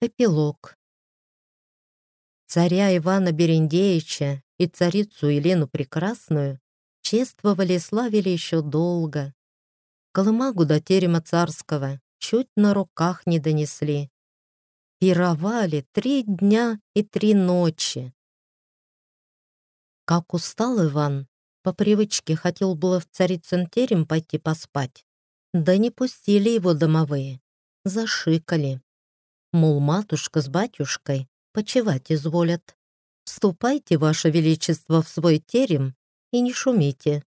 Эпилог. Царя Ивана Берендеевича и царицу Елену Прекрасную чествовали и славили еще долго. Колымагу до терема царского чуть на руках не донесли. Пировали три дня и три ночи. Как устал Иван, по привычке хотел было в царицын терем пойти поспать. Да не пустили его домовые, зашикали. Мол, матушка с батюшкой почевать изволят. Вступайте, ваше величество, в свой терем и не шумите.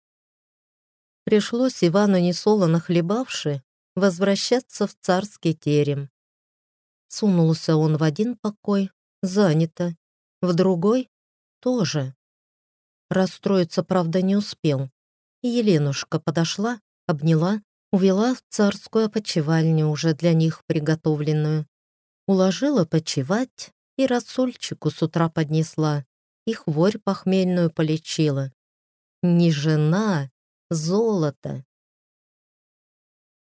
Пришлось Ивану несолоно хлебавши возвращаться в царский терем. Сунулся он в один покой, занято, в другой — тоже. Расстроиться, правда, не успел. Еленушка подошла, обняла, увела в царскую опочивальню, уже для них приготовленную. Уложила почевать и рассольчику с утра поднесла, и хворь похмельную полечила. Не жена, золото.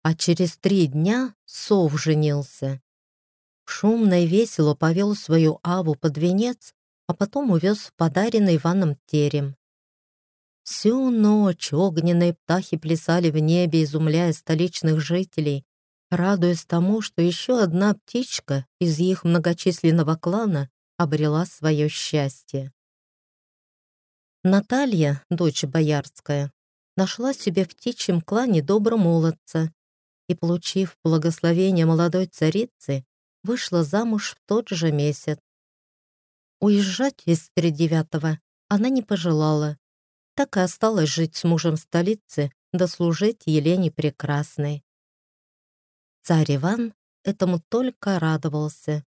А через три дня сов женился. Шумно и весело повел свою аву под венец, а потом увез подаренный Иваном терем. Всю ночь огненные птахи плясали в небе, изумляя столичных жителей, радуясь тому, что еще одна птичка из их многочисленного клана обрела свое счастье. Наталья, дочь боярская, нашла себе в птичьем клане доброго молодца и, получив благословение молодой царицы, вышла замуж в тот же месяц. Уезжать из тридевятого она не пожелала, так и осталась жить с мужем в столице, дослужить Елене Прекрасной. Царь Иван этому только радовался.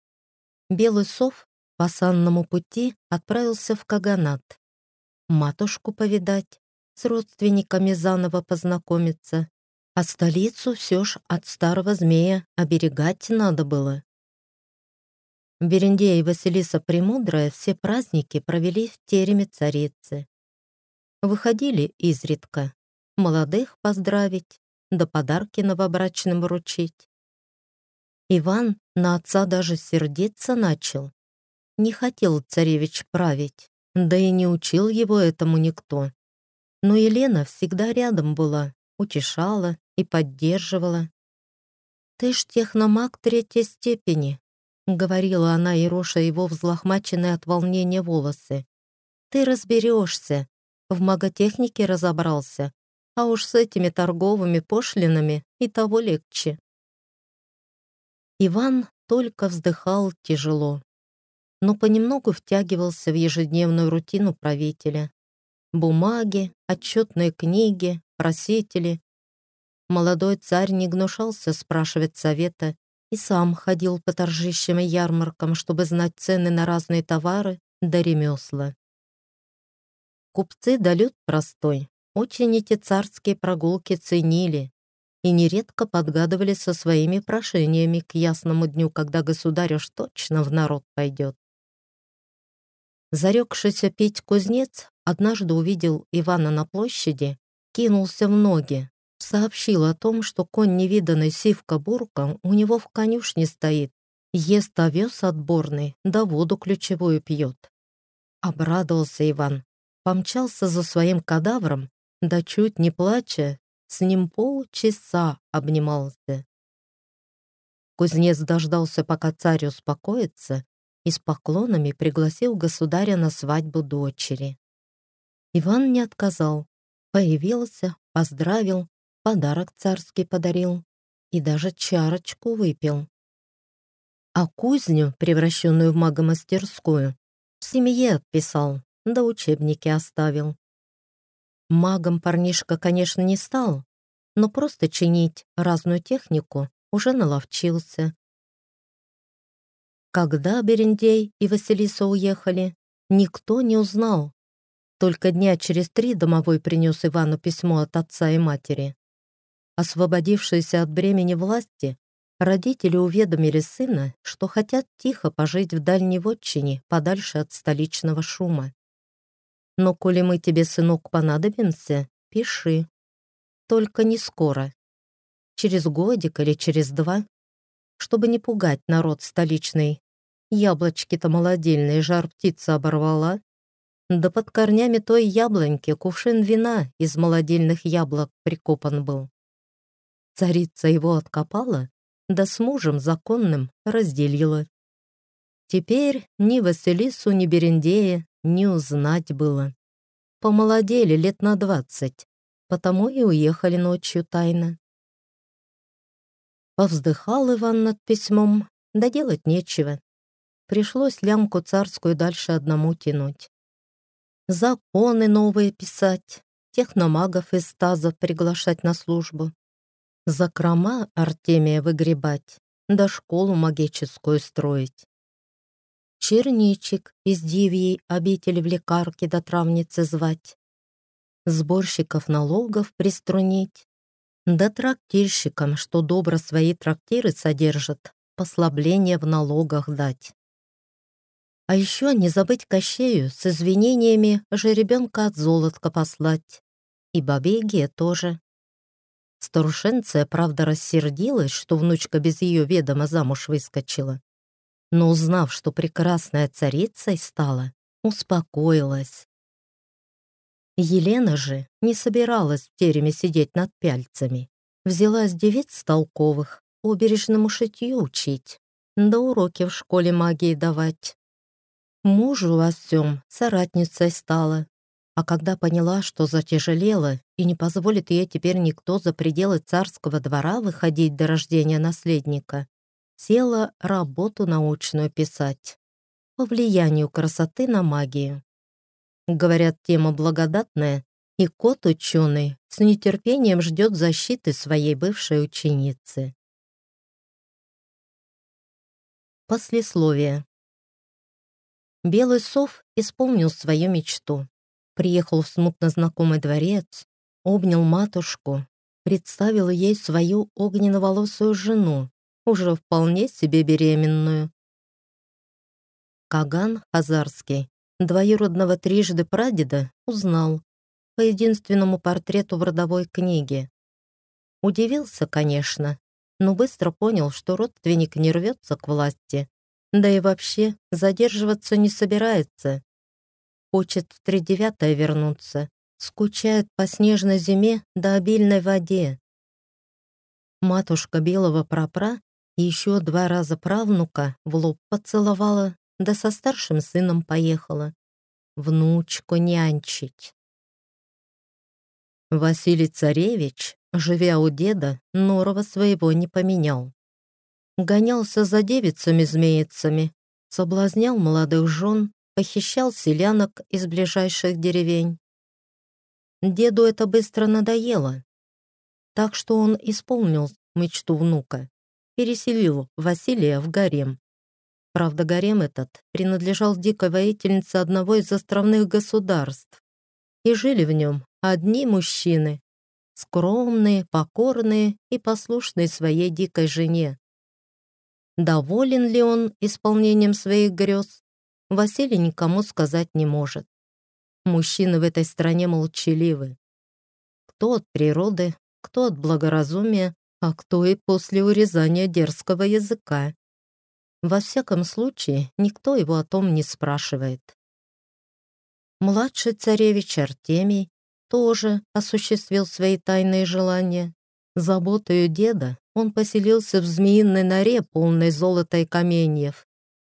Белый сов по санному пути отправился в Каганат. Матушку повидать, с родственниками заново познакомиться, а столицу все ж от старого змея оберегать надо было. Берендея и Василиса Премудрая все праздники провели в тереме царицы. Выходили изредка, молодых поздравить, да подарки новобрачным вручить. Иван на отца даже сердиться начал. Не хотел царевич править, да и не учил его этому никто. Но Елена всегда рядом была, утешала и поддерживала. «Ты ж техномаг третьей степени», — говорила она, и роша его взлохмаченные от волнения волосы. «Ты разберешься, в маготехнике разобрался, а уж с этими торговыми пошлинами и того легче. Иван только вздыхал тяжело, но понемногу втягивался в ежедневную рутину правителя. Бумаги, отчетные книги, просители. Молодой царь не гнушался спрашивать совета и сам ходил по торжищам и ярмаркам, чтобы знать цены на разные товары да ремесла. Купцы да люд простой очень эти царские прогулки ценили и нередко подгадывали со своими прошениями к ясному дню, когда государь уж точно в народ пойдет. Зарекшийся пить кузнец однажды увидел Ивана на площади, кинулся в ноги, сообщил о том, что конь невиданный Сивка-Бурка у него в конюшне стоит, ест овес отборный, да воду ключевую пьет. Обрадовался Иван, помчался за своим кадавром да чуть не плача, с ним полчаса обнимался. Кузнец дождался, пока царь успокоится, и с поклонами пригласил государя на свадьбу дочери. Иван не отказал, появился, поздравил, подарок царский подарил и даже чарочку выпил. А кузню, превращенную в магомастерскую, в семье отписал, да учебники оставил. Магом парнишка, конечно, не стал, но просто чинить разную технику уже наловчился. Когда Берендей и Василиса уехали, никто не узнал. Только дня через три домовой принес Ивану письмо от отца и матери. Освободившиеся от бремени власти, родители уведомили сына, что хотят тихо пожить в дальней вотчине, подальше от столичного шума. Но коли мы тебе, сынок, понадобимся, пиши. Только не скоро. Через годик или через два, чтобы не пугать народ столичный яблочки-то молодильные жар птица оборвала. Да под корнями той яблоньки кувшин вина из молодильных яблок прикопан был. Царица его откопала, да с мужем законным разделила. Теперь ни Василису, ни Берендея не узнать было. Помолодели лет на двадцать, потому и уехали ночью тайно. Повздыхал Иван над письмом, да делать нечего. Пришлось лямку царскую дальше одному тянуть. Законы новые писать, техномагов из тазов приглашать на службу. Закрома Артемия выгребать, да школу магическую строить. Черничек из дивьей обители в лекарке до травницы звать. Сборщиков налогов приструнить, да трактирщикам, что добро свои трактиры содержат, послабление в налогах дать. А еще не забыть Кощею с извинениями жеребенка от золотка послать. И бабе тоже. Старушенция, правда, рассердилась, что внучка без ее ведома замуж выскочила. Но узнав, что прекрасная царицей стала, успокоилась. Елена же не собиралась в тереме сидеть над пяльцами. Взялась девиц толковых, обережному шитью учить, да уроки в школе магии давать. Мужу во всем соратницей стала, а когда поняла, что затяжелела и не позволит ей теперь никто за пределы царского двора выходить до рождения наследника, села работу научную писать по влиянию красоты на магию. Говорят, тема благодатная, и кот ученый с нетерпением ждет защиты своей бывшей ученицы. Послесловие. Белый сов исполнил свою мечту. Приехал в смутно знакомый дворец, обнял матушку, представил ей свою огненно-волосую жену, уже вполне себе беременную. Каган Хазарский двоюродного трижды прадеда узнал по единственному портрету в родовой книге. Удивился, конечно, но быстро понял, что родственник не рвется к власти, да и вообще задерживаться не собирается. Хочет в тридевятое вернуться, скучает по снежной зиме да обильной воде. Матушка белого прапра и еще два раза правнука в лоб поцеловала да со старшим сыном поехала. Внучку нянчить. Василий Царевич, живя у деда, норова своего не поменял. Гонялся за девицами-змеицами, соблазнял молодых жен, похищал селянок из ближайших деревень. Деду это быстро надоело, так что он исполнил мечту внука, переселил Василия в гарем. Правда, гарем этот принадлежал дикой воительнице одного из островных государств. И жили в нем одни мужчины, скромные, покорные и послушные своей дикой жене. Доволен ли он исполнением своих грез, Василий никому сказать не может. Мужчины в этой стране молчаливы. Кто от природы, кто от благоразумия, а кто и после урезания дерзкого языка. Во всяком случае, никто его о том не спрашивает. Младший царевич Артемий тоже осуществил свои тайные желания. Заботою деда он поселился в змеиной норе, полной золота и каменьев,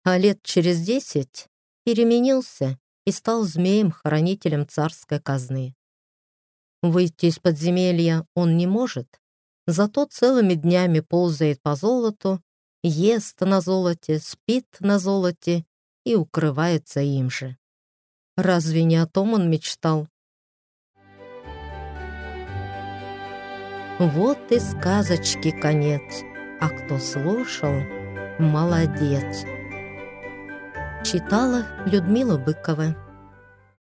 а лет через десять переменился и стал змеем-хранителем царской казны. Выйти из подземелья он не может, зато целыми днями ползает по золоту ест на золоте, спит на золоте и укрывается им же. Разве не о том он мечтал? Вот и сказочки конец, а кто слушал, молодец. Читала Людмила Быкова.